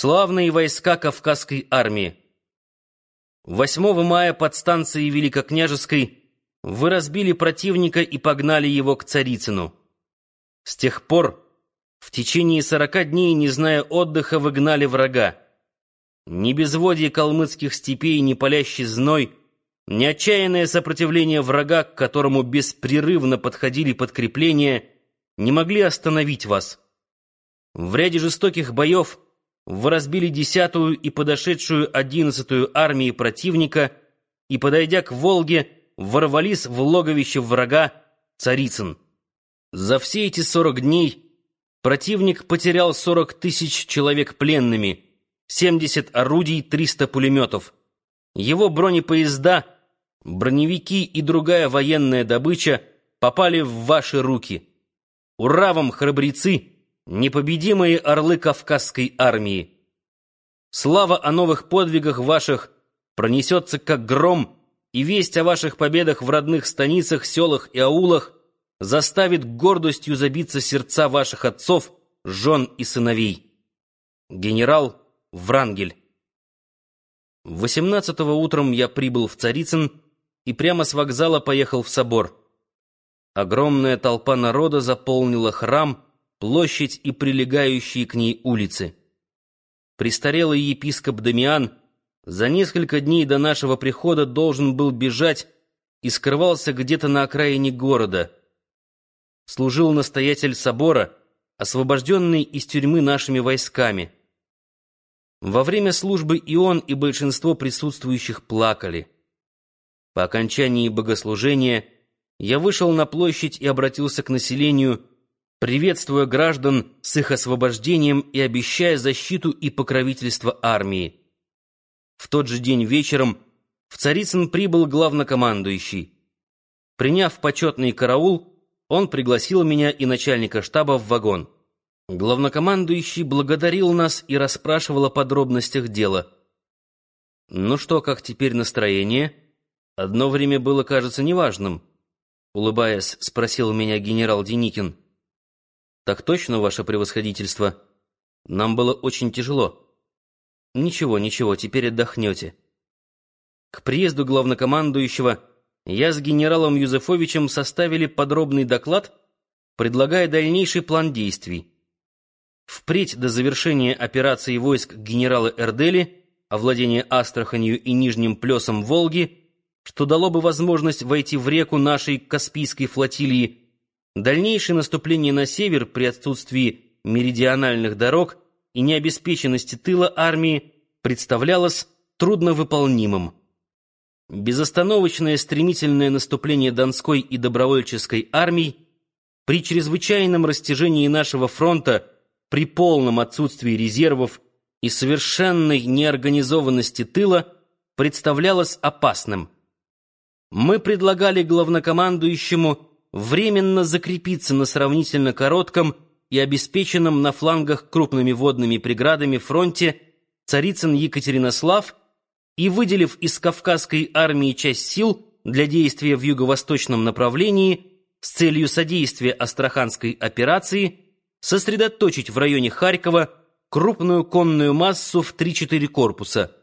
Славные войска Кавказской армии. 8 мая под станцией Великокняжеской вы разбили противника и погнали его к Царицыну. С тех пор, в течение сорока дней, не зная отдыха, вы гнали врага. Ни безводье калмыцких степей, ни палящий зной, ни отчаянное сопротивление врага, к которому беспрерывно подходили подкрепления, не могли остановить вас. В ряде жестоких боев вы разбили десятую и подошедшую одиннадцатую армии противника и, подойдя к Волге, ворвались в логовище врага Царицын. За все эти сорок дней противник потерял сорок тысяч человек пленными, семьдесят орудий, триста пулеметов. Его бронепоезда, броневики и другая военная добыча попали в ваши руки. Ура вам, храбрецы! Непобедимые орлы Кавказской армии. Слава о новых подвигах ваших пронесется как гром, и весть о ваших победах в родных станицах, селах и аулах заставит гордостью забиться сердца ваших отцов, жен и сыновей. Генерал Врангель. 18 утром я прибыл в Царицын и прямо с вокзала поехал в собор. Огромная толпа народа заполнила храм, площадь и прилегающие к ней улицы. Престарелый епископ Дамиан за несколько дней до нашего прихода должен был бежать и скрывался где-то на окраине города. Служил настоятель собора, освобожденный из тюрьмы нашими войсками. Во время службы и он, и большинство присутствующих плакали. По окончании богослужения я вышел на площадь и обратился к населению, приветствуя граждан с их освобождением и обещая защиту и покровительство армии. В тот же день вечером в Царицын прибыл главнокомандующий. Приняв почетный караул, он пригласил меня и начальника штаба в вагон. Главнокомандующий благодарил нас и расспрашивал о подробностях дела. «Ну что, как теперь настроение?» «Одно время было, кажется, неважным», — улыбаясь, спросил меня генерал Деникин. «Так точно, ваше превосходительство. Нам было очень тяжело». «Ничего, ничего, теперь отдохнете». К приезду главнокомандующего я с генералом Юзефовичем составили подробный доклад, предлагая дальнейший план действий. Впредь до завершения операции войск генерала Эрдели, овладения Астраханью и Нижним Плесом Волги, что дало бы возможность войти в реку нашей Каспийской флотилии Дальнейшее наступление на север при отсутствии меридиональных дорог и необеспеченности тыла армии представлялось трудновыполнимым. Безостановочное стремительное наступление Донской и добровольческой армий при чрезвычайном растяжении нашего фронта, при полном отсутствии резервов и совершенной неорганизованности тыла представлялось опасным. Мы предлагали главнокомандующему временно закрепиться на сравнительно коротком и обеспеченном на флангах крупными водными преградами фронте Царицын-Екатеринослав и, выделив из Кавказской армии часть сил для действия в юго-восточном направлении с целью содействия Астраханской операции, сосредоточить в районе Харькова крупную конную массу в 3-4 корпуса –